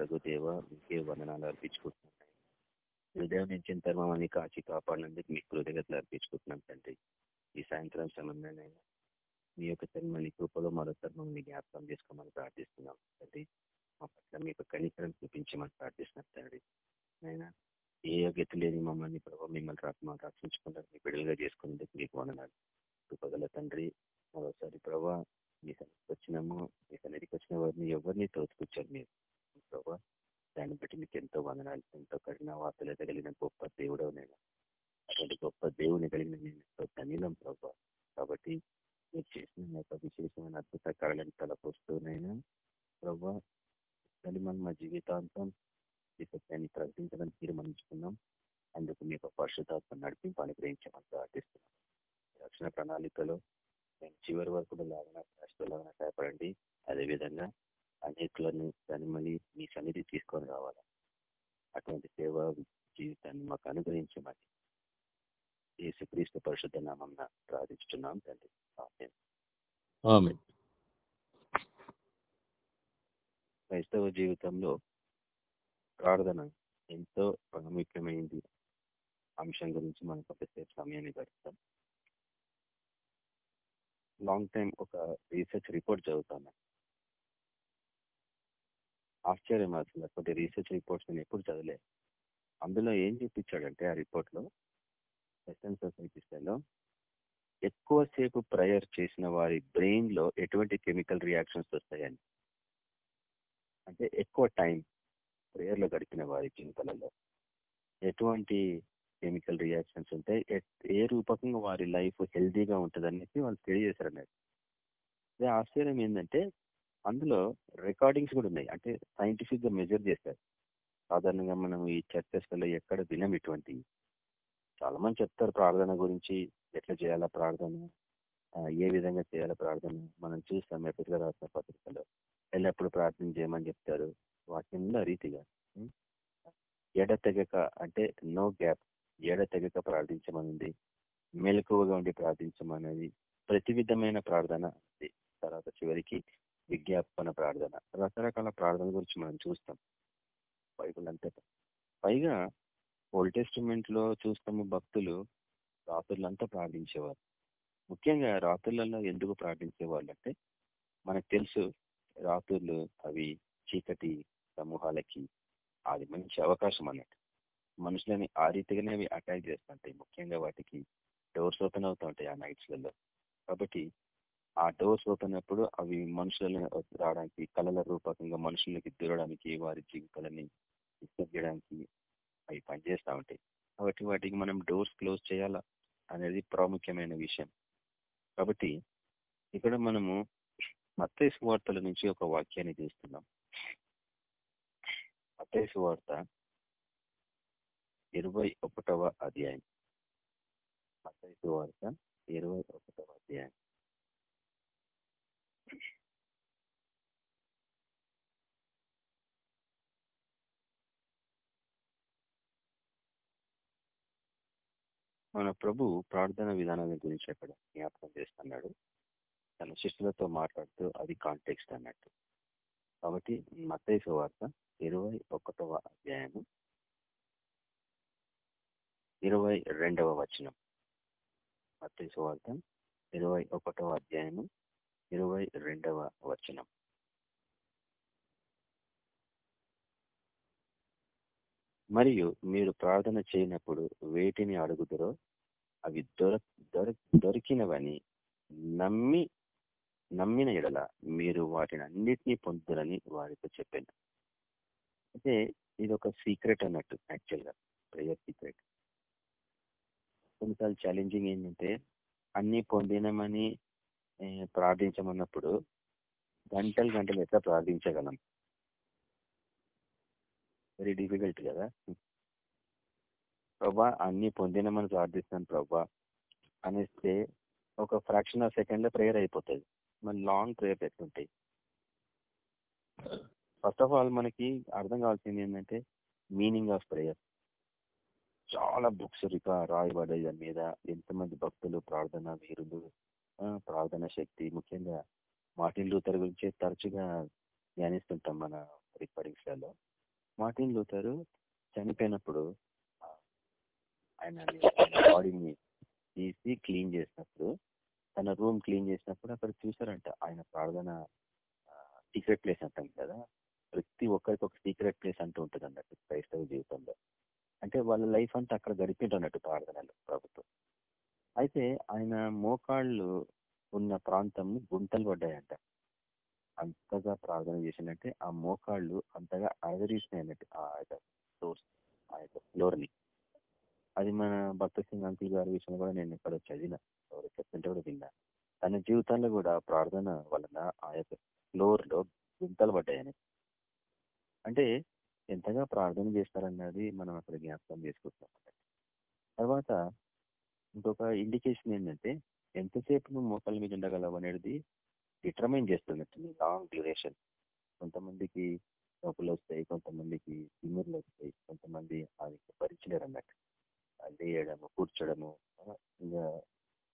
రక్షకుడకు దేవ మీకే వందనాలు అర్పించుకుంటున్నాం హృదయం నుంచి ఎంత కాచి కాపాడినందుకు మీకు కృతజ్ఞతలు అర్పించుకుంటున్నాం తండ్రి. ఈ సాయంత్రం సమయంలోనైనా మీ యొక్క ధర్మాన్ని కృపలో మరో మమ్మల్ని జ్ఞాపకం చేసుకోమని ప్రార్థిస్తున్నాం తండ్రి. మా పట్ల మీ యొక్క కనికరం చూపించమని ప్రార్థిస్తున్నాం తండ్రి. అయినా ఏ యోగ్యత లేని మమ్మల్ని ప్రభావ మిమ్మల్ని రాత్మని రక్షించుకుంటారు మీ బిడ్డలుగా చేసుకునేందుకు మీకు వందనాలు. కృపగల తండ్రి మరోసారి ప్రభా మీ సన్నిధికి వచ్చినాము మీ సన్నిధికి వచ్చిన వారిని ఎవరిని తోచుకొచ్చారు మీరు? ప్రభా. దాన్ని బట్టి మీకు ఎంతో వందనాలు ఎంతో కఠిన వార్తలు ఎదగలిగిన గొప్ప దేవుడు నేను అటువంటి గొప్ప దేవుని కలిగిన నేను ఎంతో ధనిలం ప్రభా. కాబట్టి మీరు చేసిన యొక్క విశేషమైన అద్భుత కళలను తలపోస్తూనైనా ప్రభా కలిమన్ మా జీవితాంతం ఈ సత్యాన్ని ప్రకటించడానికి తీర్మానించుకున్నాం. అందుకు మీ యొక్క పరిశుధాత్మ నడిపింపు అనుగ్రహించమని ప్రార్థిస్తున్నాం. రక్షణ ప్రణాళికలో మేము చివరి వరకు లాగా రాష్ట్రాలాగా సహాయపడండి అదేవిధంగా అనేకులను దాన్ని మళ్ళీ మీ సన్నిధి తీసుకొని రావాలి అటువంటి సేవ జీవితాన్ని మాకు అనుగ్రహించమని యేసుక్రీస్తు పరిశుద్ధ నామం ప్రార్థించుతున్నాం తండ్రి ఆమె క్రైస్తవ జీవితంలో ప్రార్థన ఎంతో ప్రాముఖ్యమైనది అంశం గురించి మనం కొద్దిసేపు సమయాన్ని గడుపుతాం. లాంగ్ టైం ఒక రీసెర్చ్ రిపోర్ట్ చదువుతాను. ఆశ్చర్యం అసలు కొద్ది రీసెర్చ్ రిపోర్ట్స్ నేను ఎప్పుడు చదివలే. అందులో ఏం చూపించాడంటే ఆ రిపోర్ట్లో వెస్టర్న్ సొసైటీస్లో ఎక్కువసేపు ప్రయర్ చేసిన వారి బ్రెయిన్లో ఎటువంటి కెమికల్ రియాక్షన్స్ వస్తాయని అంటే ఎక్కువ టైం ప్రేయర్లో గడిపిన వారి జీవితాలలో ఎటువంటి కెమికల్ రియాక్షన్స్ ఉంటాయి? ఏ రూపకంగా వారి లైఫ్ హెల్దీగా ఉంటుంది అనేసి వాళ్ళు తెలియజేశారు అన్నది అదే ఆశ్చర్యం ఏంటంటే అందులో రికార్డింగ్స్ కూడా ఉన్నాయి. అంటే సైంటిఫిక్గా మెజర్ చేస్తారు. సాధారణంగా మనం ఈ చర్చస్లలో ఎక్కడ వినం ఇటువంటి చాలా మంది చెప్తారు ప్రార్థన గురించి ఎట్లా చేయాలా ప్రార్థన ఏ విధంగా చేయాలా ప్రార్థన మనం చూస్తాం ఎప్పటిగా రాసిన పత్రికలో. ఎల్లప్పుడూ ప్రార్థన చేయమని చెప్తారు వాక్యంలో రీతిగా. ఎడ తెగక అంటే నో గ్యాప్ ఎడ తెగక ప్రార్థించమనింది మెలకువగా ఉండి ప్రార్థించమనేది ప్రతి విధమైన ప్రార్థన తర్వాత చివరికి విజ్ఞాపన ప్రార్థన. రకరకాల ప్రార్థన గురించి మనం చూస్తాం. బైబుల్ అంతటా పైగా ఓల్డ్ టెస్టిమెంట్లో చూస్తాము భక్తులు రాత్రులంతా ప్రార్థించేవారు. ముఖ్యంగా రాత్రులలో ఎందుకు ప్రార్థించేవాళ్ళు అంటే మనకు తెలుసు రాత్రులు అవి చీకటి సమూహాలకి అది మంచి అవకాశం అన్నట్టు. మనుషులని ఆ రీతిగానే అవి అటాక్ చేస్తుంటాయి. ముఖ్యంగా వాటికి డోర్స్ ఓపెన్ అవుతూ ఉంటాయి ఆ నైట్స్లలో. కాబట్టి ఆ డోర్స్ ఓపెన్ అప్పుడు అవి మనుషులను రావడానికి కళల రూపకంగా మనుషులకి దూరడానికి వారి జీవితాలని చేయడానికి అవి పనిచేస్తూ ఉంటాయి. కాబట్టి వాటికి మనం డోర్స్ క్లోజ్ చేయాలా అనేది ప్రాముఖ్యమైన విషయం. కాబట్టి ఇక్కడ మనము మత్తేసు వార్తల నుంచి ఒక వాక్యాన్ని చూస్తున్నాం. మత్తైసు వార్త ఇరవై ఒకటవ అధ్యాయం. మత్తేసు వార్త ఇరవై ఒకటవ అధ్యాయం. మన ప్రభు ప్రార్థన విధానాల గురించి అక్కడ జ్ఞాపకం చేస్తున్నాడు. తన శిష్యులతో మాట్లాడుతూ అది కాంటెక్స్ట్ అన్నట్టు. కాబట్టి మత్తైసు వార్త ఇరవై ఒకటవ అధ్యాయము ఇరవై రెండవ వచనం. మత్తైసు వార్త ఇరవై ఒకటవ అధ్యాయము ఇరవై రెండవ వచనం. మరియు మీరు ప్రార్థన చేయనప్పుడు వేటిని అడుగుదరో అవి దొర దొరికినవని నమ్మి నమ్మిన ఎడల మీరు వాటిని అన్నిటినీ పొందుతారని వారితో చెప్పాను. అయితే ఇది ఒక సీక్రెట్ అన్నట్టు యాక్చువల్గా ప్రేయర్ సీక్రెట్. కొన్నిసార్లు ఛాలెంజింగ్ ఏంటంటే అన్ని పొందినమని ప్రార్థించమన్నప్పుడు గంటలు గంటలు ఎట్లా ప్రార్థించగలం? వెరీ డిఫికల్ట్ కదా. ప్రభా అన్ని పొందినమని ప్రార్థిస్తాను ప్రభా అనేస్తే ఒక ఫ్రాక్షన్ ఆఫ్ సెకండ్లో ప్రేయర్ అయిపోతుంది. మన లాంగ్ ప్రేయర్ ఎట్లుంటాయి? ఫస్ట్ ఆఫ్ ఆల్ మనకి అర్థం కావాల్సింది ఏంటంటే మీనింగ్ ఆఫ్ ప్రేయర్. చాలా బుక్స్ రికా రాయబడ్డాయి దాని మీద. ఎంతమంది భక్తులు ప్రార్థన వీరులు ప్రార్థన శక్తి ముఖ్యంగా మార్టిన్ లూథర్ గురించి తరచుగా ధ్యానిస్తుంటాం మన రికార్డింగ్స్ మార్టిన్ లూథర్ చనిపోయినప్పుడు ఆయన బాడీని తీసి క్లీన్ చేసినప్పుడు తన రూమ్ క్లీన్ చేసినప్పుడు అక్కడ చూసారంట ఆయన ప్రార్థన సీక్రెట్ ప్లేస్ అంటాం కదా. ప్రతి ఒక్కరికి ఒక సీక్రెట్ ప్లేస్ అంటూ ఉంటుంది అన్నట్టు క్రైస్తవ జీవితంలో. అంటే వాళ్ళ లైఫ్ అంతా అక్కడ గడిపిండు అన్నట్టు ప్రార్థనలు ప్రభుత్వం. అయితే ఆయన మోకాళ్ళు ఉన్న ప్రాంతం గుంటలు పడ్డాయంట. అంతగా ప్రార్థన చేసినట్టే ఆ మోకాళ్ళు అంతగా అదరిసినాయి అన్నట్టు ఆ యొక్క సోర్స్ ఆ యొక్క ఫ్లోర్ని. అది మన భక్త సింగ్ అంకుల్ గారి విషయంలో కూడా నేను ఇక్కడ చదివిన ఎవరు చెప్తుంటే కూడా విన్నా. తన జీవితంలో కూడా ప్రార్థన వలన ఆ యొక్క ఫ్లోర్లో గుంతలు పడ్డాయని. అంటే ఎంతగా ప్రార్థన చేస్తారన్నది మనం అక్కడ జ్ఞాపకం చేసుకుంటున్నాం తర్వాత ఇంకొక ఇండికేషన్ ఏంటంటే ఎంతసేపు నువ్వు మోకాళ్ళ మీద ఉండగలవు అనేది డిటర్మైన్ చేస్తున్నట్టు లాంగ్ డ్యూరేషన్. కొంతమందికి నొప్పులు వస్తాయి కొంతమందికి తిమ్మిర్లు వస్తాయి కొంతమంది అది భరించలేరు అన్నట్టు. లేయడము కూర్చోడము ఇంకా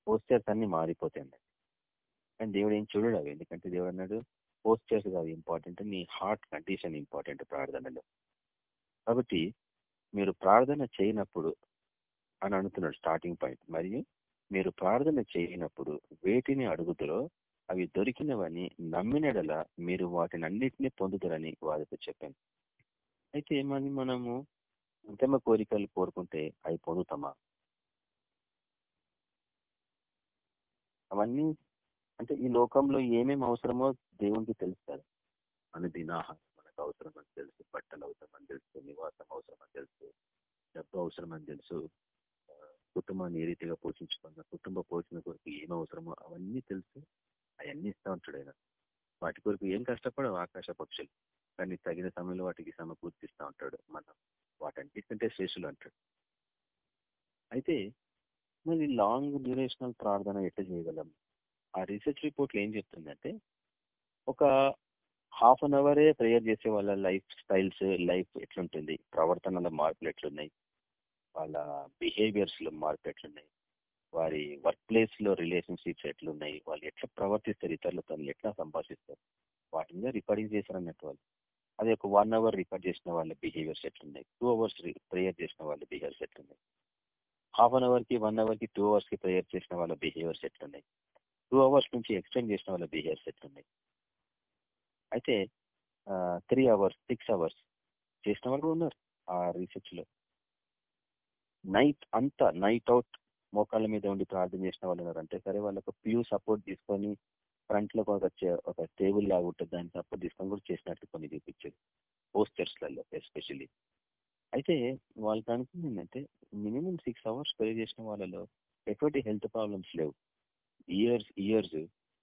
పోస్చర్స్ అన్ని మారిపోతాయి అన్నట్టు. కానీ దేవుడు ఏం చూడడు అవి. ఎందుకంటే దేవుడు అన్నాడు పోస్చర్స్ కాదు ఇంపార్టెంట్ నీ హార్ట్ కండిషన్ ఇంపార్టెంట్ ప్రార్థనలో. కాబట్టి మీరు ప్రార్థన చేయనప్పుడు అని అంటున్నాడు స్టార్టింగ్ పాయింట్ మరియు మీరు ప్రార్థన చేయనప్పుడు వేటిని అడుగుదరో అవి దొరికినవని నమ్మినడల మీరు వాటిని అన్నింటినీ పొందుతారని వారితో చెప్పాను. అయితే మరి మనము అంతిమ కోరికలు కోరుకుంటే అవి పొందుతామా? అవన్నీ అంటే ఈ లోకంలో ఏమేమి అవసరమో దేవునికి తెలుస్తారు అనుదినాహారం మనకు అవసరం అని తెలుసు బట్టలు అవసరం అని తెలుసు నివాసం అవసరం అని తెలుసు డబ్బు అవసరం అని తెలుసు కుటుంబాన్ని ఏ రీతిగా పోషించుకున్న కుటుంబ పోషణ కొరకు ఏం అవసరమో అవన్నీ తెలుసు. అవన్నీ ఇస్తా ఉంటాడు ఆయన. వాటి కొరకు ఏం కష్టపడవు ఆకాశ పక్షులు. కానీ తగిన సమయంలో వాటికి సమకూర్తిస్తూ ఉంటాడు మనం. వాటన్నిటికంటే శ్రేషులు అంటాడు. అయితే మరి లాంగ్ డ్యూరేషనల్ ప్రార్థన ఎట్లా చేయగలం? ఆ రీసెర్చ్ రిపోర్ట్లో ఏం చెప్తుందంటే ఒక హాఫ్ అన్ అవరే ప్రేయర్ చేసే వాళ్ళ లైఫ్ స్టైల్స్ లైఫ్ ఎట్లుంటుంది? ప్రవర్తనల మార్పులు ఎట్లున్నాయి? వాళ్ళ బిహేవియర్స్లో మార్పు ఎట్లున్నాయి? వారి వర్క్ ప్లేస్లో రిలేషన్షిప్స్ ఎట్లున్నాయి వాళ్ళు ఎట్లా ప్రవర్తిస్తారు ఇతరులతో ఎట్లా సంభాషిస్తారు వాటి మీద రికార్డింగ్ చేశారు అన్నట్టు వాళ్ళు. అదే ఒక వన్ అవర్ రికార్డ్ చేసిన వాళ్ళ బిహేవియర్స్ ఎట్లున్నాయి టూ అవర్స్ ప్రేయర్ చేసిన వాళ్ళ బిహేవియర్స్ ఎట్లున్నాయి హాఫ్ అన్ అవర్కి వన్ అవర్కి టూ అవర్స్కి ప్రేయర్ చేసిన వాళ్ళ బిహేవియర్స్ ఎట్లున్నాయి టూ అవర్స్ నుంచి ఎక్స్టెండ్ చేసిన వాళ్ళ బిహేవియర్స్ ఎట్లున్నాయి. అయితే త్రీ అవర్స్ సిక్స్ అవర్స్ చేసిన వాళ్ళు ఉన్నారు ఆ రీసెర్చ్లో. నైట్ అంతా నైట్ అవుట్ మోకాళ్ళ మీద ఉండి ప్రార్థన చేసిన వాళ్ళు ఉన్నారు అంటే సరే వాళ్ళకు ప్యూ సపోర్ట్ తీసుకొని ఫ్రంట్లో ఒక ఒక టేబుల్ లాగా ఉంటుంది దాన్ని సపోర్ట్ తీసుకొని కూడా చేసినట్టు కొన్ని చూపించారు. పోస్టర్స్లలో ఎస్పెషల్లీ అయితే వాళ్ళకి అనుకుంది ఏంటంటే మినిమం సిక్స్ అవర్స్ ప్రే చేసిన వాళ్ళలో ఎటువంటి హెల్త్ ప్రాబ్లమ్స్ లేవు. ఇయర్స్ ఇయర్స్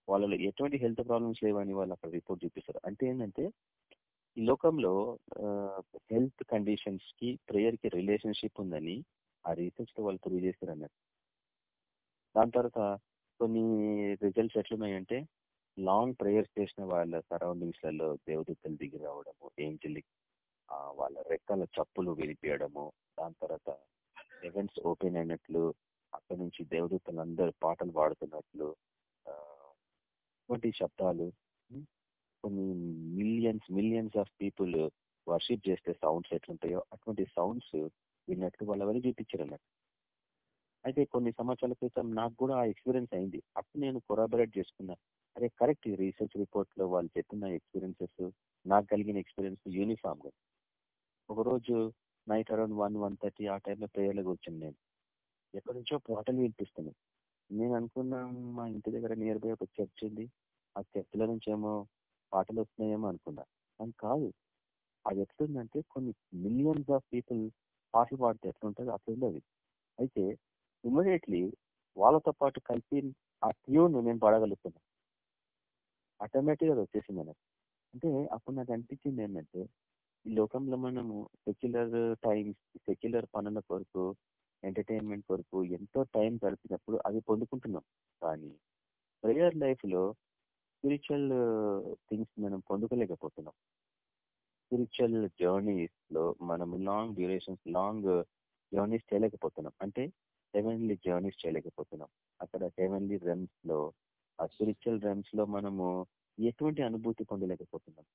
వాళ్ళలో ఎటువంటి హెల్త్ ప్రాబ్లమ్స్ లేవని వాళ్ళు అక్కడ రిపోర్ట్ చూపిస్తారు. అంటే ఏంటంటే ఈ లోకంలో హెల్త్ కండిషన్స్కి ప్రేయర్కి రిలేషన్షిప్ ఉందని ఆ రీసెర్చ్లో వాళ్ళు ప్రూవ్ చేశారు అన్నట్టు దాని తర్వాత కొన్ని రిజల్ట్స్ ఎట్లున్నాయంటే లాంగ్ ప్రేయర్స్ చేసిన వాళ్ళ సరౌండింగ్స్లలో దేవదూతలు దిగి రావడము ఏంజిల్ వాళ్ళ రెక్కల చప్పులు వినిపించడము దాని తర్వాత హెవెన్స్ ఓపెన్ అయినట్లు అక్కడి నుంచి దేవదూతలు పాటలు పాడుతున్నట్లు వంటి ఇటువంటి శబ్దాలు కొన్ని millions millions of people worship చేస్తే సౌండ్స్ ఎట్లుంటాయో అటువంటి సౌండ్స్ విన్నట్టు వాళ్ళ వల్ల చూపించారు అన్నట్టు అయితే కొన్ని సంవత్సరాల క్రితం నాకు కూడా ఆ ఎక్స్పీరియన్స్ అయింది. అప్పుడు నేను కొరాబరేట్ చేసుకున్నా. అదే కరెక్ట్ రీసెర్చ్ రిపోర్ట్లో వాళ్ళు చెప్పిన ఎక్స్పీరియన్సెస్ నాకు కలిగిన ఎక్స్పీరియన్స్ యూనిఫామ్గా. ఒకరోజు night around one one thirty ఆ టైంలో ప్రేయర్లో కూర్చుని నేను. ఎక్కడి నుంచో పాటలు వినిపిస్తున్నాయి నేను అనుకున్నా మా ఇంటి దగ్గర నియర్ బై ఒక చర్చ్ ఉంది. ఆ చర్చ్ల నుంచి ఏమో పాటలు వస్తున్నాయేమో అనుకున్నా. అని కాదు. అది ఎట్లుందంటే కొన్ని మిలియన్స్ ఆఫ్ పీపుల్ పాటలు పాడితే ఎట్లుంటుంది అట్లుంది అది అయితే ఇమీడియట్లీ వాళ్ళతో పాటు కలిసి ఆ ట్యూన్ నేను పడగలుగుతున్నా. ఆటోమేటిక్గా వచ్చేసింది నాకు. అంటే అప్పుడు నాకు అనిపించింది ఏంటంటే ఈ లోకంలో మనము సెక్యులర్ టైం సెక్యులర్ పనుల కొరకు ఎంటర్టైన్మెంట్ కొరకు ఎంతో టైం గడిపినప్పుడు అది పొందుకుంటున్నాం. కానీ ప్రేయర్ లైఫ్లో స్పిరిచువల్ థింగ్స్ మనం పొందుకోలేకపోతున్నాం. స్పిరిచువల్ జర్నీస్లో మనం లాంగ్ డ్యూరేషన్స్ లాంగ్ జర్నీస్ చేయలేకపోతున్నాం. అంటే హెవెన్లీ జర్నీస్ చేయలేకపోతున్నాం. అక్కడ హెవెన్లీ రెమ్స్లో ఆ స్పిరిచువల్ రెమ్స్లో మనము ఎటువంటి అనుభూతి పొందలేకపోతున్నాం.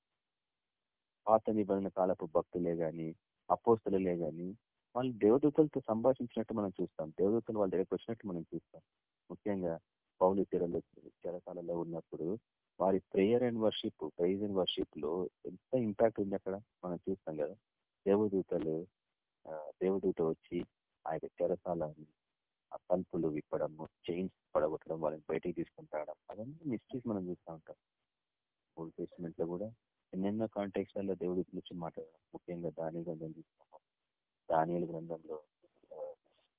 పాత నిబంధన కాలపు భక్తులే గాని అపోస్తులే గాని వాళ్ళు దేవదూతలతో సంభాషించినట్టు మనం చూస్తాం. దేవదూతలు వాళ్ళ దగ్గరకు వచ్చినట్టు మనం చూస్తాం. ముఖ్యంగా పౌలు చెరలో చెరకాలలో ఉన్నప్పుడు వారి prayer and worship praise and వర్షిప్లో ఎంత ఇంపాక్ట్ ఉంది అక్కడ? మనం చూస్తాం కదా. దేవదూతలు దేవదూత వచ్చి ఆ యొక్క చెరసాలని ఆ తలుపులు విప్పడము చైన్స్ పడగొట్టడం వాళ్ళని బయటికి తీసుకుంటాడం అవన్నీ మిస్టరీస్ మనం చూస్తూ ఉంటాం. ఓల్డ్ టెస్ట్మెంట్లో కూడా ఎన్నెన్నో కాంటాక్ట్స్లలో దేవుడి గురించి మాట్లాడడం ముఖ్యంగా దాని గ్రంథం చూస్తాము. దానియల గ్రంథంలో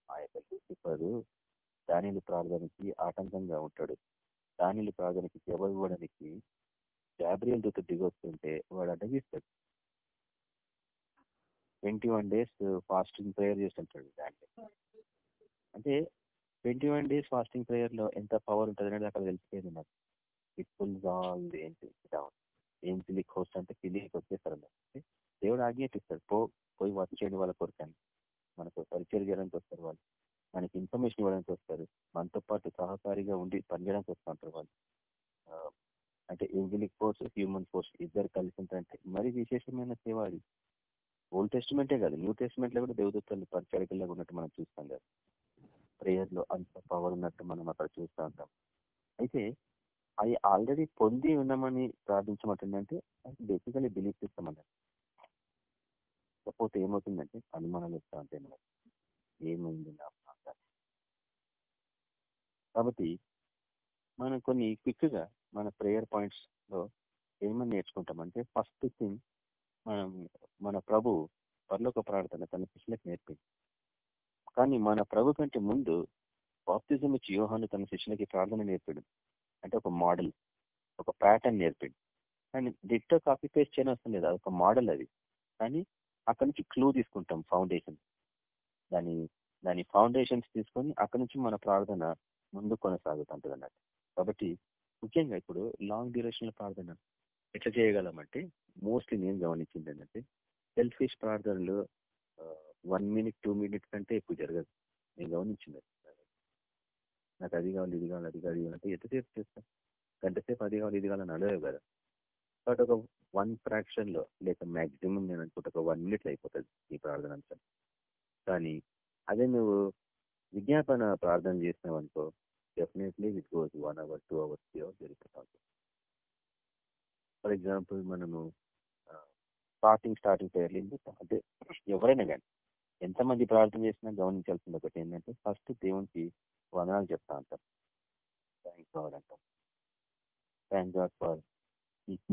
ఆ యొక్క లూసిఫరు దానిలు ప్రార్థనకి ఆటంకంగా ఉంటాడు. దానిలు ప్రార్థనకి జవాబు ఇవ్వడానికి జాబ్రియల్ దూత దిగొస్తుంటే వాడు అడ్డగిస్తాడు. Twenty one days fasting prayer చేస్తుంటాడు దాంట్లో అంటే ట్వంటీ వన్ డేస్ ఫాస్టింగ్ ప్రేయర్లో ఎంత పవర్ ఉంటుంది అనేది అక్కడ తెలిసిపోయింది నాకు. ఇట్ ఫుల్ ఆల్ ఏంటి డౌన్ ఏం పిలిక్ హోస్ట్ అంటే పిలికి వచ్చేస్తారు దేవుడు ఆజ్ఞాపిస్తాడు పో పోయి వర్క్ చేయండి వాళ్ళ కొరకని. మనకు పరిచయం చేయడానికి వస్తారు వాళ్ళు. మనకి ఇన్ఫర్మేషన్ ఇవ్వడానికి వస్తారు. మనతో పాటు సహకారిగా ఉండి పనిచేయడానికి వస్తూ ఉంటారు వాళ్ళు. అంటే ఏంజిలిక్ ఫోర్స్ హ్యూమన్ ఫోర్స్ ఇద్దరు కలిసి ఉంటారంటే మరి విశేషమైన సేవ అది. ఓల్డ్ టెస్ట్మెంటే కాదు. న్యూ టెస్ట్మెంట్లో కూడా దేవదూతలు పరిచయకుల్లాగా ఉన్నట్టు మనం చూస్తాం కదా. ప్రేయర్లో అంత పవర్ ఉన్నట్టు మనం అక్కడ చూస్తూ ఉంటాం. అయితే అవి ఆల్రెడీ పొంది ఉన్నామని ప్రార్థించమంటుందంటే అది బేసికలీ బిలీఫ్ చేస్తామన్నారు కాకపోతే ఏమవుతుందంటే అనుమానాలు వస్తూ ఉంటాయి మనకి. ఏమైంది నా కాబట్టి మనం కొన్ని క్విక్గా మన ప్రేయర్ పాయింట్స్లో ఏమని నేర్చుకుంటామంటే ఫస్ట్ థింగ్ మనం మన ప్రభు పర్లోక ప్రార్థన తన శిష్యులకు నేర్పింది కానీ మన ప్రభు కంటే ముందు బాప్తిజం ఇచ్చి యోహాను తన శిష్యులకి ప్రార్థన నేర్పాడు. అంటే ఒక మోడల్ ఒక ప్యాటర్న్ నేర్పాడు. కానీ డిట్టో కాపీ పేస్ట్ చేయని అవసరం లేదు అదొక మోడల్ అది. కానీ అక్కడి నుంచి క్లూ తీసుకుంటాం ఫౌండేషన్ దాని దాని ఫౌండేషన్స్ తీసుకొని అక్కడి నుంచి మన ప్రార్థన ముందు కొనసాగుతుంటుంది అన్నట్టు కాబట్టి ముఖ్యంగా ఇప్పుడు లాంగ్ డ్యూరేషన్ ప్రార్థన ఎట్లా చేయగలమంటే మోస్ట్లీ నేను గమనించింది ఏంటంటే సెల్ఫిష్ ప్రార్థనలు వన్ మినిట్ టూ మినిట్ కంటే ఎక్కువ జరగదు. నేను గమనించింది. నాకు అది కావాలి ఇది కావాలి అది కావాలి అంటే ఎంతసేపు చేస్తాను గంటసేపు అది కావాలి ఇది కావాలని అడగవు కదా. కాబట్టి ఒక వన్ ఫ్రాక్షన్లో లేక మ్యాక్సిమం నేను అనుకుంటే ఒక వన్ మినిట్లో అయిపోతుంది ఈ ప్రార్థన అంశం కానీ అదే నువ్వు విజ్ఞాపన ప్రార్థన చేసినావు అనుకో definitely it goes one hour two hours three hours జరుగుతుంది ఫర్ ఎగ్జాంపుల్ మనము స్టార్టింగ్ స్టార్టింగ్ ప్రేయర్లు అంటే ఎవరైనా కానీ ఎంతమంది ప్రార్థన చేసినా గమనించాల్సింది ఒకటి ఏంటంటే ఫస్ట్ దేవునికి వందనాలు చెప్తా ఉంటాం. థ్యాంక్ గాడ్ అంటాం. Thank God for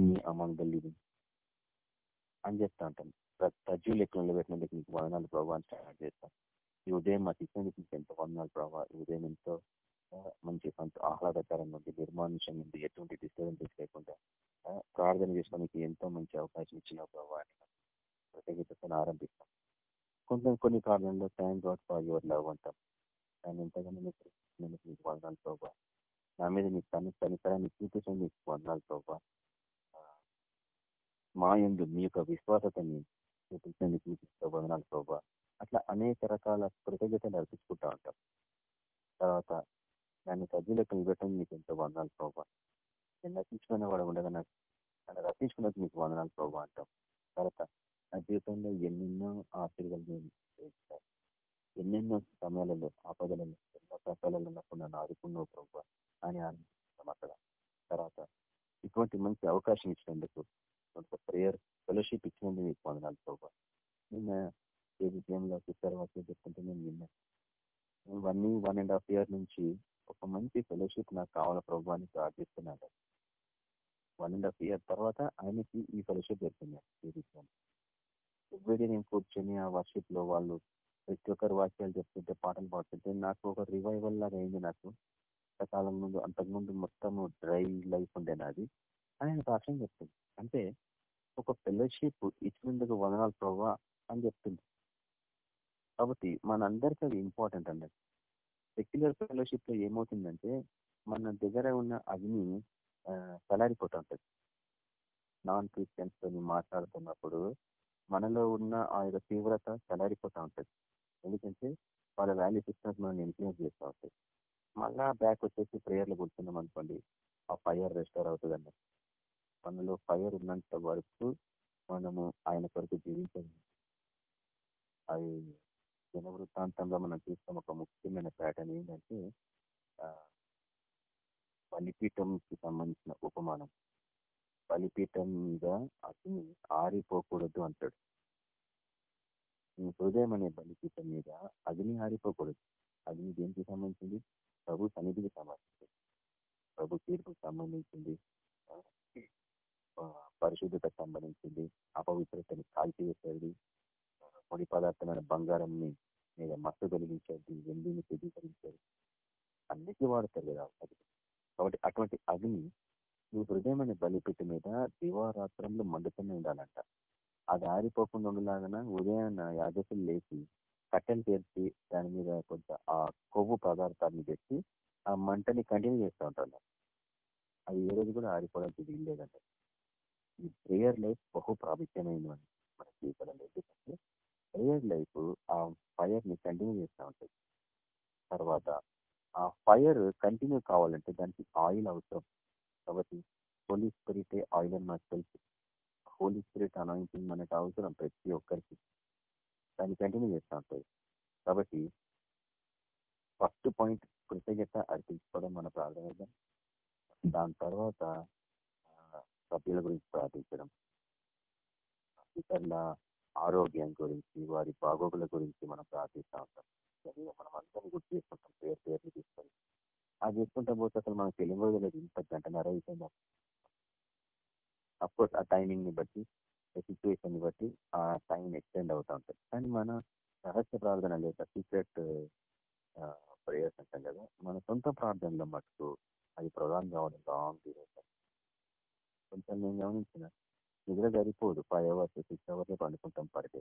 me among the living అని చెప్తా ఉంటాం. తజ్జు లెక్కలు పెట్టినందుకు మీకు వందనాలు ప్రభావ అని స్టార్ట్ చేస్తాం. ఈ ఉదయం మాకు ఇచ్చినందుకు మీకు ఎంతో వందనాలు ప్రభావ ఈ ఉదయం ఎంతో మంచి కొంత ఆహ్లాదకరంగా ఉంది. నిర్మానుషం ఉంది. ఎటువంటి డిస్టర్బెన్సెస్ లేకుండా ప్రార్థన చేసుకోవడానికి ఎంతో మంచి అవకాశం ఇచ్చిన ప్రభావ అని కృతజ్ఞతను ఆరంభిస్తాం. కొంచెం కొన్ని ప్రార్థనలో thank God for your love అంటాం. ఆయన ఎంతగానో మీకు మీకు వందనాలు ప్రభావ నా మీద మీకు తను తనికరాన్ని చూపించండి మీకు వందనాలు ప్రభావ మా ఎందు మీ యొక్క విశ్వాసతని చూపించండి మీకు వందనాలు ప్రభావ అట్లా అనేక రకాల కృతజ్ఞతలు అర్పించుకుంటా ఉంటాం. తర్వాత దాన్ని సజ్జులకు ఇవ్వటం మీకు ఎంతో వందనాలు ప్రభావ నేను రచించుకునే వాడు ఉండగా నాకు నన్ను రక్షించుకున్నది మీకు వందనాలు ప్రభావ అంటాం. తర్వాత నా జీవితంలో ఎన్నెన్నో ఆశీర్వాదాలు ఎన్నెన్నో సమయాలలో ఆపదలలో ఎన్నో కష్టాలలో ఉన్నప్పుడు నన్ను ఆదుకున్నావు ప్రభు అని ఆనందిస్తాం అక్కడ తర్వాత ఇటువంటి మంచి అవకాశం ఇచ్చినందుకు కొంత ప్రేయర్ ఫెలోషిప్ ఇచ్చినందుకు మీకు వందనాలు ప్రభావ నిన్న ఏ విషయంలో తర్వాత చెప్పుకుంటే నేను విన్నా. One one and half year నుంచి ఒక మంచి ఫెలోషిప్ నాకు కావాల ప్రభు అని ప్రార్థిస్తున్నాడు వన్ అండ్ హాఫ్ ఇయర్ తర్వాత ఆయనకి ఈ ఫెలోషిప్ దొరికింది ఏ విషయం. ఎవ్రీడే నేను కూర్చొని ఆ వర్షిప్లో వాళ్ళు ప్రతి ఒక్కరు వాక్యాలు చెప్తుంటే పాటలు పాడుతుంటే నాకు ఒక రివైవల్ లాగా అయింది నాకు. కాలం ముందు అంతకుముందు మొత్తము డ్రై లైఫ్ ఉండే నాది. అని ఆయన సాక్ష్యం చెప్తుంది. అంటే ఒక ఫెలోషిప్ ఇచ్చినందుకు వదనాలు ప్రభావ అని చెప్తుంది. కాబట్టి మనందరికీ అది ఇంపార్టెంట్ అన్నది సెక్యులర్ ఫెలోషిప్లో ఏమవుతుందంటే మన దగ్గర ఉన్న అగ్ని చలారిపోతూ ఉంటుంది. నాన్ క్రిస్టియన్స్తో మాట్లాడుతున్నప్పుడు మనలో ఉన్న ఆ యొక్క తీవ్రత చలారిపోతూ ఉంటుంది. ఎందుకంటే వాళ్ళ వాల్యూ సిస్టమ్స్ మనం ఇన్ఫ్లుయెన్స్ చేస్తూ ఉంటాయి మళ్ళా బ్యాక్ వచ్చేసి ప్రేయర్లు కూర్చున్నాం అనుకోండి ఆ ఫైర్ రెస్టోర్ అవుతుంది అన్నది మనలో ఫైర్ ఉన్నంత వరకు మనము ఆయన కొరకు జీవించాలి. అది దినవృత్తాంతంలో మనం చూస్తాం ఒక ముఖ్యమైన ప్యాటర్న్ ఏంటంటే బలిపీఠంకి సంబంధించిన ఉపమానం. బలిపీఠం మీద అగ్ని ఆరిపోకూడదు అంటాడు. నీ హృదయం అనే బలిపీఠం మీద అగ్ని ఆరిపోకూడదు. అగ్ని దేనికి సంబంధించింది? ప్రభు సన్నిధికి సంబంధించింది. ప్రభు తీర్పుకు సంబంధించింది. పరిశుద్ధతకు సంబంధించింది. అపవిత్రతని కాల్చివేసేది. పొడి పదార్థమైన బంగారంని మీద మత్తు కలిగించేది వెండిని శుద్ధీకరించేది. అన్నిటి వాడతారు కదా కాబట్టి అటువంటి అగ్ని నీ హృదయం అనే బలిపీఠ మీద దివారాత్రంలో మండుతూనే ఉండాలంట. అది ఆరిపోకుండా ఉండలాగన ఉదయాన్న యాజకులు లేచి కట్టెలు పేర్చి దాని మీద కొంచెం ఆ కొవ్వు పదార్థాన్ని పెట్టి ఆ మంటని కంటిన్యూ చేస్తూ ఉంటారు. అది ఏ రోజు కూడా ఆరిపోవడానికి వీల్లేదంట ఈ ప్రేయర్ లైఫ్ బహు ప్రాముఖ్యమైనది మన జీవితంలో. ఎందుకంటే ప్రేయర్ లైఫ్ ఆ ఫైర్ని కంటిన్యూ చేస్తూ ఉంటుంది తర్వాత ఆ ఫైర్ కంటిన్యూ కావాలంటే దానికి ఆయిల్ అవసరం. కాబట్టి హోలీ స్పిరిట్ ఆయిల్ అని మనకు తెలుసు. హోలీ స్పిరిట్ అనాయింటింగ్ మనకు అవసరం ప్రతి ఒక్కరికి. దాన్ని కంటిన్యూ చేస్తాం కాబట్టి ఫస్ట్ పాయింట్ కృతజ్ఞత అర్పించుకోవడం మన ప్రార్థన దాని తర్వాత సభ్యుల గురించి ప్రార్థించడం. ఇతరుల ఆరోగ్యం గురించి వారి బాగోగుల గురించి మనం ప్రార్థిస్తూ ఉంటాం. మనం అందరం గుర్తు చేసుకుంటాం. పేరు పేర్లు తీసుకొని. అది చేసుకుంటా పోతే అసలు మనకు తెలియదు లేదు. ఇంత గంటన్నర అయిపోయిందా అఫ్కోర్స్ ఆ టైమింగ్ని బట్టి సిచ్యువేషన్ని బట్టి ఆ టైం ఎక్స్టెండ్ అవుతా ఉంటుంది. కానీ మన రహస్య ప్రార్థన లేదా సీక్రెట్ ప్రేయర్స్ అంటాం కదా మన సొంత ప్రార్థనలో మటుకు అది ప్రధానం కావడం రాంగ్ తీరేస్తాం కొంచెం నేను గమనించిన నిద్ర సరిపోదు. ఫైవ్ అవర్స్ సిక్స్ అవర్స్ పండుకుంటాం పడితే.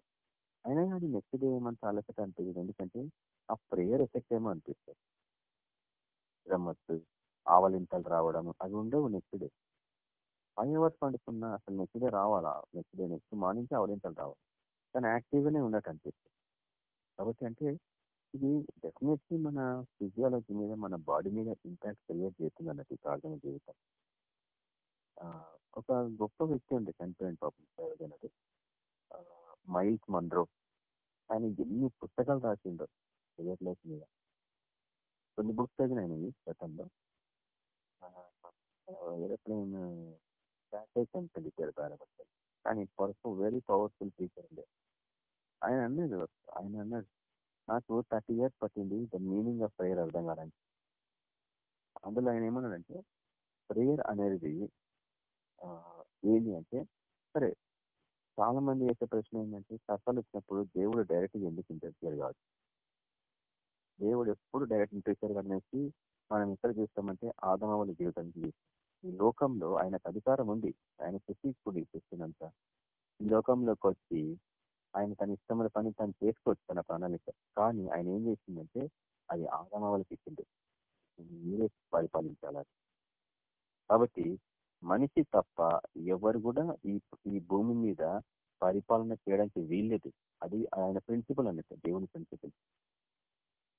అయినా కానీ నెక్స్ట్ డే ఏమంత అలసట అనిపించదు ఎందుకంటే ఆ ప్రేయర్ ఎఫెక్ట్ ఏమో అనిపిస్తుంది. రమ్మత్తు ఆవలింతలు రావడం అవి ఉండవు నెక్స్ట్ డే ఫైవ్ అవర్స్ పండుకున్నా అసలు నెక్స్ట్ డే రావాలా? నెక్స్ట్ డే నెక్స్ట్ మార్నింగ్ ఆవలింతలు రావాలి. కానీ యాక్టివ్గానే ఉన్నట్టు అనిపిస్తుంది కాబట్టి అంటే ఇది డెఫినెట్లీ మన ఫిజియాలజీ మీద మన బాడీ మీద ఇంపాక్ట్ క్రియేట్ చేస్తుంది అన్నట్టు ఈ ప్రార్థన జీవితం. ఒక గొప్ప వ్యక్తి ఉంది చనిపోయిన పాపం ఎవరైనది మైల్స్ మండ్రో. ఆయన ఎన్ని పుస్తకాలు రాసిండో కెరియర్ లైఫ్ మీద కొన్ని బుక్స్ చదివినాయి గతంలో. ఏరోప్లేన్ ప్యాకేజ్ అని తెలిపారు ప్రారంభించారు కానీ పర్ఫు వెరీ పవర్ఫుల్ టీచర్ అండి. ఆయన అన్నాడు ఆయన అన్నాడు నాకు థర్టీ ఇయర్స్ పట్టింది ద మీనింగ్ ఆఫ్ ప్రేయర్ అర్థం కాదండి అందులో ఆయన ఏమన్నాడంటే ప్రేయర్ అనేది ఏంటి అంటే సరే చాలా మంది వేసే ప్రశ్న ఏంటంటే కష్టాలు వచ్చినప్పుడు దేవుడు డైరెక్ట్గా ఎందుకు ఇంటర్ఫియర్ కాదు దేవుడు ఎప్పుడు డైరెక్ట్ ఇంటర్ఫియర్ అనేసి మనం ఎక్కడ చూస్తామంటే ఆదమవల జీవితం జీవితానికి ఈ లోకంలో ఆయనకు అధికారం ఉంది. ఆయన శక్తికుడి చేస్తున్నంత ఈ లోకంలోకి వచ్చి ఆయన తన ఇష్టమైన పని తను చేసుకోవచ్చు తన ప్రణాళిక. కానీ ఆయన ఏం చేసిందంటే అది ఆదమ ఇచ్చింది మీరే పరిపాలించాలి కాబట్టి మనిషి తప్ప ఎవరు కూడా ఈ ఈ భూమి మీద పరిపాలన చేయడానికి వీల్లేదు. అది ఆయన ప్రిన్సిపల్ అన్నట్టు దేవుని ప్రిన్సిపల్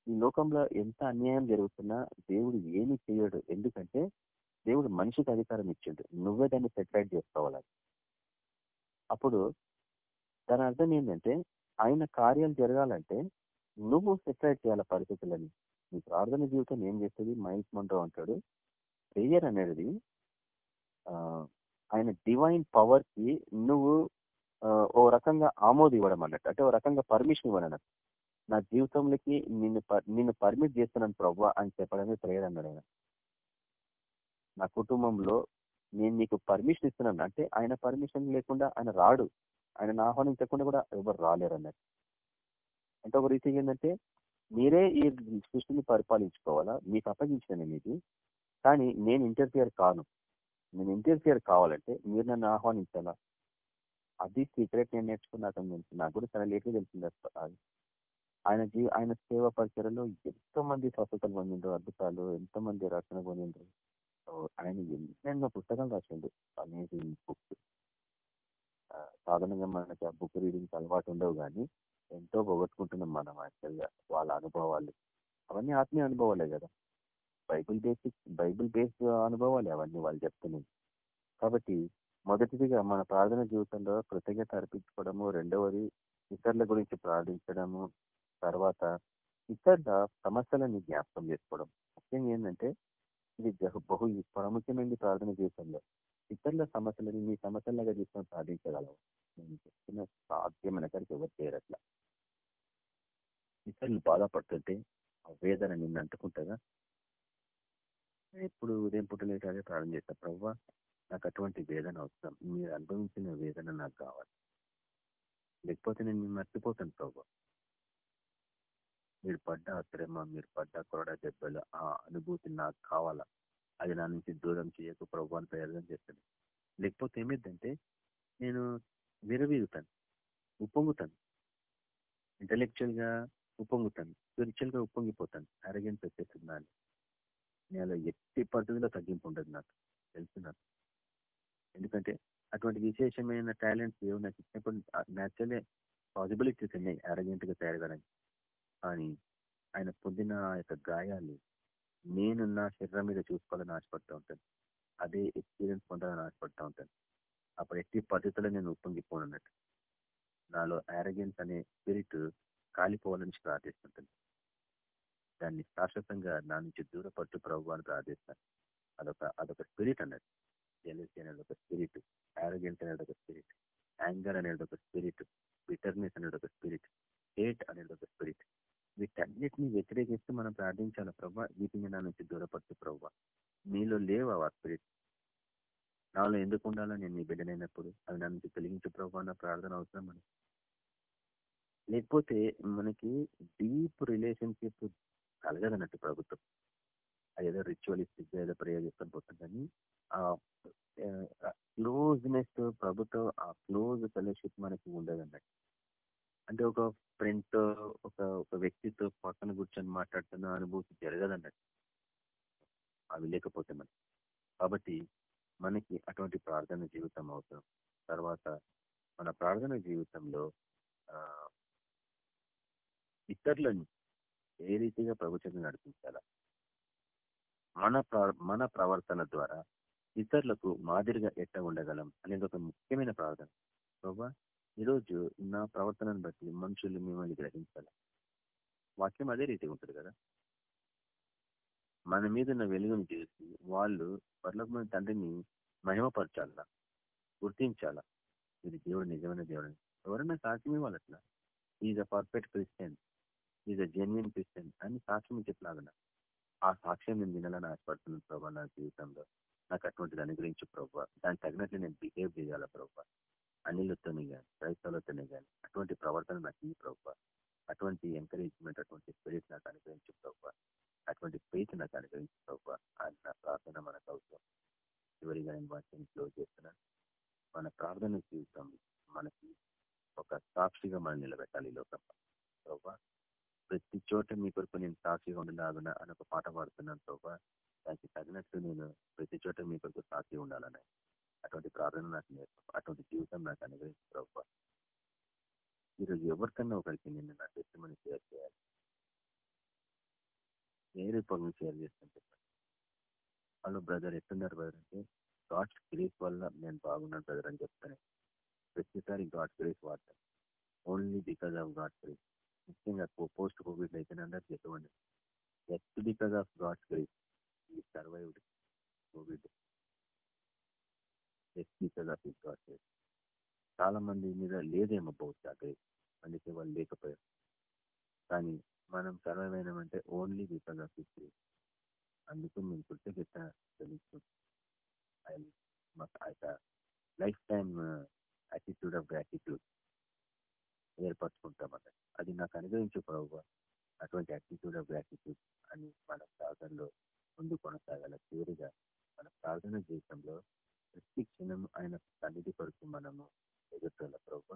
ఈ లోకంలో ఎంత అన్యాయం జరుగుతున్నా దేవుడు ఏమి చేయడు. ఎందుకంటే దేవుడు మనిషికి అధికారం ఇచ్చిండు. నువ్వే దాన్ని సెటిలైట్ చేసుకోవాలి. అప్పుడు దాని అర్థం ఏంటంటే ఆయన కార్యాలు జరగాలంటే నువ్వు సెటిలైట్ చేయాలి పరిస్థితులని. నీ ప్రార్థన జీవితం ఏం చేస్తుంది? మైల్స్ మండ్రో అంటాడు. ప్రేయర్ అనేది ఆయన డివైన్ పవర్కి నువ్వు ఓ రకంగా ఆమోది ఇవ్వడం అన్నట్టు. అంటే ఓ రకంగా పర్మిషన్ ఇవ్వడం అన్నట్టు. నా జీవితంలోకి నిన్ను నిన్ను పర్మిట్ చేస్తున్నాను ప్రభు అని చెప్పడమే ప్రేయర్ అన్నాడు ఆయన నా కుటుంబంలో నేను నీకు పర్మిషన్ ఇస్తున్నాను. అంటే ఆయన పర్మిషన్ లేకుండా ఆయన రాడు. ఆయన ఆహ్వానించకుండా కూడా ఎవరు రాలేరు అన్నట్టు. అంటే ఒక రీతి ఏంటంటే మీరే ఈ సృష్టిని పరిపాలించుకోవాలా? మీకు అప్పగించిన నేను ఇది కానీ నేను ఇంటర్ఫియర్ కాను. నేను ఇంటర్ఫియర్ కావాలంటే మీరు నన్ను ఆహ్వానించాలా? అది సీక్రెట్ నేను నేర్చుకున్నాక నాకు కూడా చాలా లేట్గా తెలిసింది అది. ఆయన జీ ఆయన సేవా పరిచయలో ఎంతో మంది స్వస్థతలు పొందిండ్రు అద్భుతాలు ఎంతో మంది రచన పొందిండ్రు ఆయన ఎన్నెన్నో పుస్తకాలు రాసిండు. అమేజింగ్ బుక్స్ సాధారణంగా మనకి ఆ బుక్ రీడింగ్ అలవాటు ఉండవు కానీ ఎంతో పోగొట్టుకుంటున్నాం మనం యాక్చువల్గా వాళ్ళ అనుభవాలు. అవన్నీ ఆత్మీయ అనుభవాలే కదా. బైబిల్ బేసిక్ బైబిల్ బేస్డ్ అనుభవాలే అవన్నీ వాళ్ళు చెప్తున్నాయి కాబట్టి మొదటిదిగా మన ప్రార్థన జీవితంలో కృతజ్ఞత అర్పించుకోవడము రెండవది ఇతరుల గురించి ప్రార్థించడము తర్వాత ఇతరుల సమస్యలని జ్ఞాపకం చేసుకోవడం. ముఖ్యంగా ఏంటంటే ఇది బహు ప్రాముఖ్యమైనది ప్రార్థన జీవితంలో ఇతరుల సమస్యలని మీ సమస్యలాగా తీసుకొని సాధించగలవు. నేను చెప్పిన సాధ్యమైన కాడికి ఎవరు చేయరట్లా. ఇతరులు బాధపడుతుంటే ఆ వేదన నిన్ను అంటుకుంటుందా? ఇప్పుడు ఉదయం పుట్టలేటే ప్రారంభం చేస్తా ప్రవ్వా నాకు అటువంటి వేదన అవసరం. మీరు అనుభవించిన వేదన నాకు కావాలి. లేకపోతే నేను మర్చిపోతాను ప్రభు మీరు పడ్డ శ్రమ మీరు పడ్డ కొరడ దెబ్బలు ఆ అనుభూతి నాకు కావాలా? అది నా నుంచి దూరం చేయకు ప్రభు అని ప్రయోజనం చేస్తాను లేకపోతే ఏమైందంటే నేను విరవీగుతాను ఉప్పొంగుతాను. ఇంటలెక్చువల్గా ఉప్పొంగుతాను స్పిరిచువల్గా ఉప్పొంగిపోతాను. అరగెంట్ దాన్ని నేను ఎట్టి పద్ధతిలో తగ్గింపు ఉండదు నాకు. తెలుసు నాకు. ఎందుకంటే అటువంటి విశేషమైన టాలెంట్స్ ఏమి నాకు ఇచ్చినప్పుడు న్యాచురలే పాసిబిలిటీస్ ఉన్నాయి అరగెంట్గా కావడానికి కానీ ఆయన పొందిన ఆ యొక్క గాయాలు నేను నా శరీరం మీద చూసుకోవాలని ఆశపడుతూ ఉంటాను. అదే ఎక్స్పీరియన్స్ పొందాలని ఆశపడుతూ ఉంటాను. అప్పుడు ఎట్టి పద్ధతిలో నేను ఉప్పొంగిపోనన్నట్టు నాలో యారగెన్స్ అనే స్పిరిట్ కాలిపోవాలని ప్రార్థిస్తుంటాను. దాన్ని శాశ్వతంగా నా నుంచి దూరపట్టు ప్రభు అని ప్రార్థిస్తాను. అదొక అదొక స్పిరిట్ అన్నట్టు. జెలసీ అనేది ఒక స్పిరిట్ ఆరోగ్యన్స్ అనేది ఒక స్పిరిట్ యాంగర్ అనేది ఒక స్పిరిట్ బిటర్నెస్ అనేది ఒక స్పిరిట్ హేట్ అనేది ఒక స్పిరిట్ వీటన్నిటిని వ్యతిరేకిస్తూ మనం ప్రార్థించాలి ప్రభా? వీటిని నా నుంచి దూరపడుతు ప్రభా. నీలో లేవు ఆ స్పిరిట్ నాలో ఎందుకు ఉండాలో? నేను నీ బిడ్డనైనప్పుడు. అది నా నుంచి తొలగించు ప్రభా. నా ప్రార్థన అవసరం మనకి లేకపోతే మనకి డీప్ రిలేషన్షిప్ కలగదన్నట్టు ప్రభుత్వం. అది ఏదో రిచువలిస్టిక్ ఏదో ప్రయోగిస్తాను పోతుంది కానీ ఆ క్లోజ్నెస్ ప్రభుత్వం ఆ క్లోజ్ ఫెలోషిప్ మనకి ఉండదు అన్నట్టు అంటే ఒక ఫ్రెండ్తో ఒక ఒక వ్యక్తితో పక్కన కూర్చొని మాట్లాడుతున్న అనుభూతి జరగదన్నట్టు. అవి లేకపోతే మనకి కాబట్టి మనకి అటువంటి ప్రార్థన జీవితం అవసరం. తర్వాత మన ప్రార్థన జీవితంలో ఇతరులను ఏ రీతిగా ప్రభుత్వం నడిపించాలా? మన మన ప్రవర్తన ద్వారా ఇతరులకు మాదిరిగా ఎట్ట ఉండగలం అనేది ఒక ముఖ్యమైన ప్రార్థన. ప్రభా ఈరోజు నా ప్రవర్తనను బట్టి మనుషులు మిమ్మల్ని గ్రహించాలి. వాక్యం అదే రీతి ఉంటుంది కదా. మన మీద ఉన్న వెలుగును చేసి వాళ్ళు పర్లోకమైన తండ్రిని మహిమపరచాలా? గుర్తించాలా? ఇది దేవుడు నిజమైన దేవుడు. ఎవరైనా సాక్ష్యం ఇవ్వాలి అట్లా is a perfect Christian is a genuine Christian అని సాక్ష్యం చెప్పలాగన. ఆ సాక్ష్యం నేను వినాలని ఆశపడుతున్నాను ప్రభా నా జీవితంలో. నాకు అటువంటిది అనుగ్రహించు ప్రభావ దానికి తగినట్లు నేను బిహేవ్ చేయాలా ప్రభావ అనిలతోనే కానీ క్రైస్తవులతోనే కానీ అటువంటి ప్రవర్తన నాకు ఈ ప్రభావ అటువంటి ఎంకరేజ్మెంట్ అటువంటి స్పిరిట్ నాకు అనుగ్రహించు ప్రభావ అటువంటి ఫెయిత్ నాకు అనుగ్రహించు ప్రభావ అది నా ప్రార్థన మనకు అవసరం. చివరిగా నేను వాటిని క్లోజ్ చేస్తున్నాను మన ప్రార్థన జీవితం మనకి ఒక సాక్షిగా మనం నిలబెట్టాలి లోకం ప్రభావ ప్రతి చోట మీ కొరకు నేను సాక్షిగా ఉండలాగున అని ఒక పాట పాడుతున్నాను ప్రభావ దానికి తగినట్టు నేను ప్రతి చోట మీ కొరకు సాక్షి ఉండాలని అటువంటి ప్రార్థన నాకు నేర్పు అటువంటి జీవితం నాకు అనుగ్రహించి ప్రభావ ఈరోజు ఎవరికన్నా ఒకరికి నేను నా టెస్ట్మని షేర్ చేయాలి. ఏ రూపంగా షేర్ చేస్తాను చెప్పండి వాళ్ళు బ్రదర్ ఎట్టున్నారు బ్రదర్ అంటే గాడ్స్ గ్రేస్ వల్ల నేను బాగున్నాను బ్రదర్ అని చెప్తాను ప్రతిసారి గాడ్ గ్రేస్ వాడతాను only because of God grace ముఖ్యంగా పోస్ట్ కోవిడ్ అయితే అందరూ చెప్పండి just because of God's grace he survived COVID because of his God grace చాలా మంది మీద లేదేమో బహుశా గ్రేస్ అందుకే వాళ్ళు లేకపోయారు. కానీ మనం సర్వమైనమంటే only because of his grace అందుకు మేము కృతజ్ఞత తెలుసు మాకు life time attitude of gratitude ఏర్పరచుకుంటాం అన్నది అది నాకు అనుగ్రహించు ప్రభు అటువంటి యాటిట్యూడ్ ఆఫ్ గ్రాటిట్యూడ్ అని మన ప్రార్థనలో ముందు కొనసాగాల చివరిగా మన ప్రార్థన జీవితంలో ప్రతి క్షణం ఆయన సన్నిధి కొరకు మనము ఎదుర్కొన్న ప్రభు.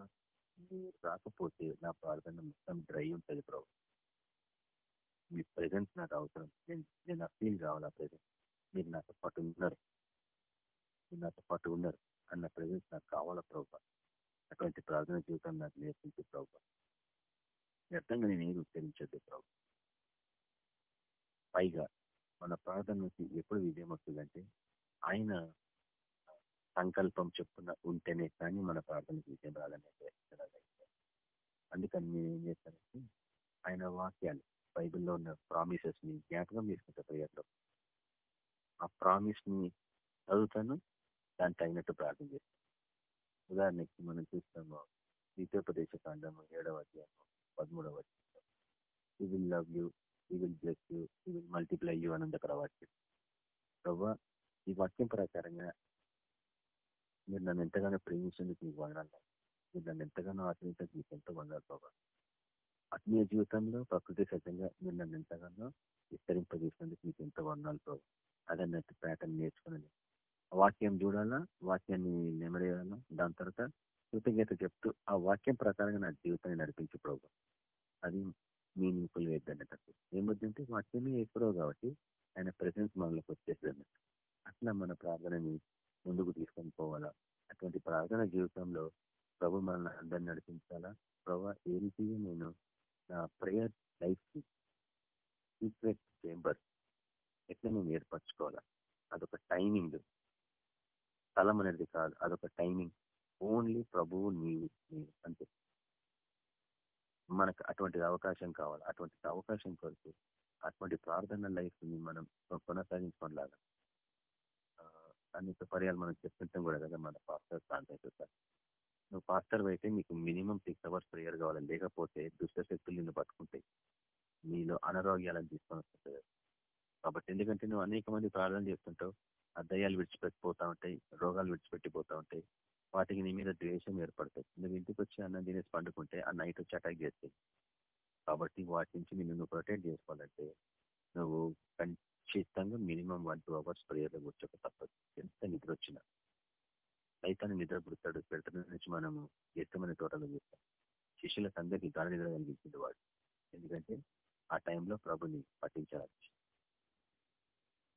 మీరు రాకపోతే నా ప్రార్థన మొత్తం డ్రై ఉంటుంది ప్రభు. మీ ప్రజెన్స్ నాకు అవసరం. నేను నేను ఫీల్ కావాలి ఆ ప్రజెన్స్ మీరు నాతో పాటు ఉన్నారు. మీరు నాతో పాటు ఉన్నారు అన్న ప్రజెన్స్ నాకు కావాలా ప్రభు? అటువంటి ప్రార్థన జీవితం నాకు నేర్పించే ప్రభు. వ్యర్థంగా నేను ఏది ఉచ్చరించద్దు ప్రభు. పైగా మన ప్రార్థన నుంచి ఎప్పుడు విజయం వస్తుందంటే ఆయన సంకల్పం చెప్పున ఉంటేనే కానీ మన ప్రార్థనకు విజయం రాదనేది అందుకని నేను ఏం చేస్తానంటే ఆయన వాక్యాలు బైబిల్లో ఉన్న ప్రామిసెస్ని జ్ఞాపకం చేసుకుంటా ప్రేయర్లో ఆ ప్రామిస్ని చదువుతాను దానికి తగినట్టు ప్రార్థన చేస్తాను. ఉదాహరణకి మనం చూస్తాము ద్వితీయోపదేశ కాండము ఏడవ అధ్యాయము పదమూడవ అధ్యాయం he will love you he will bless you he will multiply you అని అక్కడ వాక్యం. ప్రభా ఈ వాక్యం ప్రకారంగా మీరు నన్ను ఎంతగానో ప్రేమించేందుకు మీకు వందనాలు మీరు నన్ను ఎంతగానో ఆశ్రయించడానికి మీకు ఎంతో వందనాలు బాబా ఆత్మీయ జీవితంలో ప్రకృతి సజ్జంగా మీరు నన్ను ఎంతగానో విస్తరింపజేసినందుకు మీకు ఎంతో వందనాలు ప్రభావ అదన్నట్టు ప్యాటర్న్ నేర్చుకుని వాక్యం చూడాలా వాక్యాన్ని నెమరేయాలా దాని తర్వాత కృతజ్ఞత చెప్తూ ఆ వాక్యం ప్రకారంగా నా జీవితాన్ని నడిపించి ప్రభు అది మీనింగ్ఫుల్ వేద్దన్నట్టు ఏమొద్దంటే వాక్యమే ఎక్కువ కాబట్టి ఆయన ప్రెసెన్స్ మనలోకి వచ్చేస్తుంది అట్లా మన ప్రార్థనని ముందుకు తీసుకొని పోవాలా? అటువంటి ప్రార్థన జీవితంలో ప్రభు మనల్ని అందరిని నడిపించాలా? ప్రభు ఏ రీతిగా నేను నా ప్రేయర్ లైఫ్ సీక్రెట్ చేంబర్ ఎట్లా నేను ఏర్పరచుకోవాలా? అదొక టైమింగ్ స్థలం అనేది కాదు అదొక టైమింగ్ ఓన్లీ ప్రభువు నీవు నీవు అంతే. మనకు అటువంటి అవకాశం కావాలి? అటువంటి అవకాశం కొరకు అటువంటి ప్రార్థన లైఫ్ని మనం కొనసాగించుకోలాగా అనేక పర్యాలు మనం చెప్తుంటాం కూడా కదా మన పాస్టర్ కాంటాక్ట్ సార్. నువ్వు పాస్టర్ అయితే మీకు మినిమం సిక్స్ అవర్స్ ప్రేయర్ కావాలి. లేకపోతే దుష్ట శక్తులు నిన్ను పట్టుకుంటాయి నీలో అనారోగ్యాలను తీసుకొని వస్తుంటుంది కాబట్టి ఎందుకంటే నువ్వు అనేక మంది ప్రార్థన చేస్తుంటావు. అద్దయాలు విడిచిపెట్టిపోతూ ఉంటాయి రోగాలు విడిచిపెట్టిపోతూ ఉంటాయి. వాటికి నీ మీద ద్వేషం ఏర్పడతాయి. నువ్వు ఇంటికి వచ్చి అన్నం తినేసి పండుకుంటే ఆ నైట్ వచ్చి అటాక్ చేస్తాయి. కాబట్టి వాటి నుంచి నిన్ను నువ్వు ప్రొటెక్ట్ చేసుకోవాలంటే నువ్వు ఖచ్చితంగా మినిమం వన్ టూ అవర్స్ ప్రేయర్లో కూర్చోక తప్పదు. ఎంత నిద్ర వచ్చినా సైతాన్ని నిద్ర పుడతాడు. పెడతాడు నుంచి మనము ఎత్తమైన తోటలో చూస్తాం. శిష్యులకు అందరికీ గాఢ నిద్ర కలిగించింది వాడు. ఎందుకంటే ఆ టైంలో ప్రభుని పట్టించాలి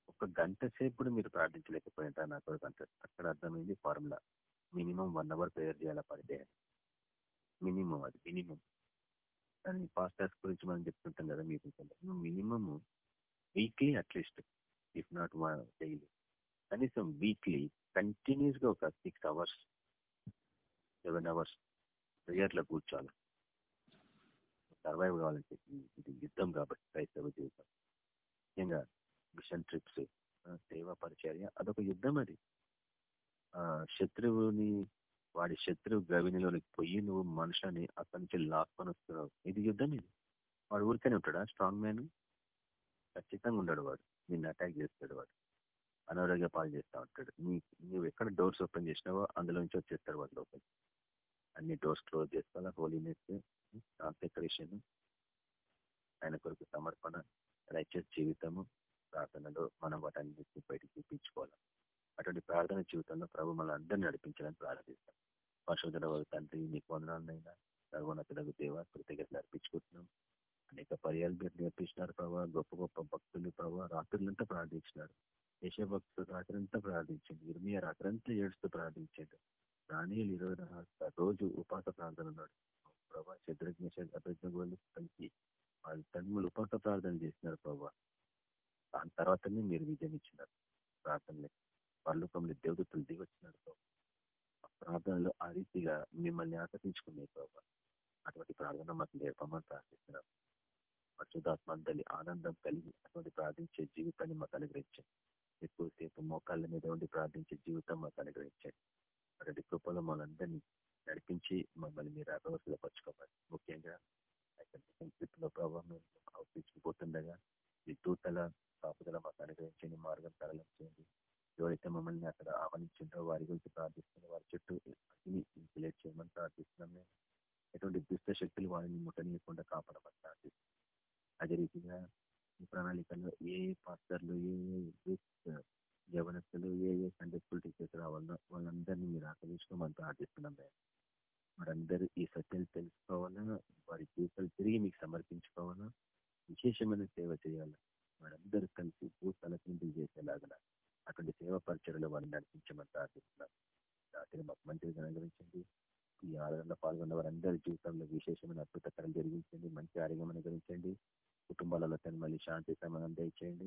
ఒక గంట సేపు మీరు ప్రార్థించలేకపోయింటారు నాకు గంట అక్కడ అర్థమైంది formula. Minimum one hour prayer చేయాలా పడితే? మినిమం అది మినిమం. కానీ పాస్టర్స్ గురించి మనం చెప్తుంటాం కదా మీకు minimum weekly at least if not daily కనీసం వీక్లీ కంటిన్యూస్గా ఒక సిక్స్ అవర్స్ సెవెన్ అవర్స్ ప్రేయర్లో కూర్చోాలి సర్వైవ్ కావాలంటే ఇది యుద్ధం కాబట్టి క్రైస్తవ జీవితం. ముఖ్యంగా మిషన్ ట్రిప్స్ సేవా పరిచర్య అదొక యుద్ధం అది. శత్రువుని వాడి శత్రువు గవినిలోనికి పోయి నువ్వు మనుషులని అక్కడి నుంచి లాక్కొని వస్తున్నావు. ఇది యుద్ధం ఇది. వాడు ఊరికనే ఉంటాడా? Strong man? ఖచ్చితంగా ఉండడు వాడు. నిన్ను అటాక్ చేస్తాడు వాడు. అనారోగ్య పాలు చేస్తూ ఉంటాడు. నీ నువ్వు ఎక్కడ డోర్స్ ఓపెన్ చేసినావో అందులో నుంచి వచ్చేస్తాడు వాడు లోపల అన్ని డోర్స్ క్లోజ్ చేసుకోవాలా. హోలీనెస్ కాన్సెక్రేషన్ ఆయన కొరకు సమర్పణ రైచస్ జీవితము ప్రార్థనలో మనం వాటన్నిటిని బయటకు చూపించుకోవాలి అటువంటి ప్రార్థన జీవితంలో ప్రభు మన అందరినీ నడిపించాలని ప్రార్థిస్తాం. పరిశోధన తండ్రి నీకు వందనాలనైనా సర్వోన్నతులకు దేవ కృతజ్ఞతలు అర్పించుకుంటున్నాం. అనేక పర్యాలు మీరు నేర్పించినారు ప్రభావ గొప్ప గొప్ప భక్తులు ప్రభావ రాత్రులంతా ప్రార్థించినారు. దేశభక్తులు రాత్రంతా ప్రార్థించండి. ఇర్మియా రాత్రంతా ఏడుస్తూ ప్రార్థించండి. రాణియులు ఇరవై రోజు ఉపాస ప్రార్థన ఉన్నాడు ప్రభా శత్రుఘ్న కలిసి వాళ్ళ తన్ములు ఉపాస ప్రార్థన చేసినారు ప్రభావ దాని తర్వాతనే మీరు విజయం ఇచ్చినారు. ప్రార్థనలే. పర్లోకంలో దేవదత్తులు దిగొచ్చినారు ప్రభావ ప్రార్థనలో ఆ రీతిగా మిమ్మల్ని ఆకర్షించుకునే ప్రభావ అటువంటి ప్రార్థన మాకు నేర్పమని ప్రార్థిస్తున్నారు పరిశుధాత్మందలి ఆనందం కలిగి అటువంటి ప్రార్థించే జీవితాన్ని మాకు అనుగ్రహించండి. ఎక్కువసేపు మోకాళ్ళ మీద ఉండి ప్రార్థించే జీవితం మాకు అనుగ్రహించండి. అటువంటి కృపలో మనందరినీ నడిపించి మమ్మల్ని మీరు అగవసలో పరచుకోవాలి ముఖ్యంగా లో ప్రభావం అవతరించుకుపోతుండగా ఈ దూతల కాపుదల మాకు అనుగ్రహించండి మార్గం సరళం చేయండి ఎవరైతే మమ్మల్ని అక్కడ ఆహ్వానించిందో వారి గురించి ప్రార్థిస్తున్న వారి చుట్టూ అగ్ని ఇన్సులేట్ చేయమని ప్రార్థిస్తున్నాం మేము ఎటువంటి దుష్ట శక్తులు వారిని ముట్టనీయకుండా కాపాడమని ప్రార్థిస్తున్నాం అదే రీతిగా ఈ ప్రణాళికలో ఏ ఏ పాస్టర్లు ఏ ఏ యవనస్తులు ఏ ఏ సండే స్కూల్ టీచర్స్ రావాలో వాళ్ళందరినీ మీరు ఆకర్షించుకోమని ప్రార్థిస్తున్నాం మేము వారందరూ ఈ సత్యాలు తెలుసుకోవాలా వారి జీవితాలు తిరిగి మీకు సమర్పించుకోవాలా విశేషమైన సేవ చేయాలి వారందరూ కలిసి భూ తలకింపులు చేసేలాగా అటువంటి సేవ పరిచయలో వారిని నడిపించమని ప్రార్థిస్తున్నాం వాటిని మాకు మంచిగా అనుగ్రహించండి ఈ ఆదరణలో పాల్గొన్న వారందరి జీవితంలో విశేషమైన అద్భుతకరం జరిగించండి మంచి ఆరోగ్యం అనుగ్రహించండి కుటుంబాలలో తను మళ్ళీ శాంతి సమాధానం దయచేయండి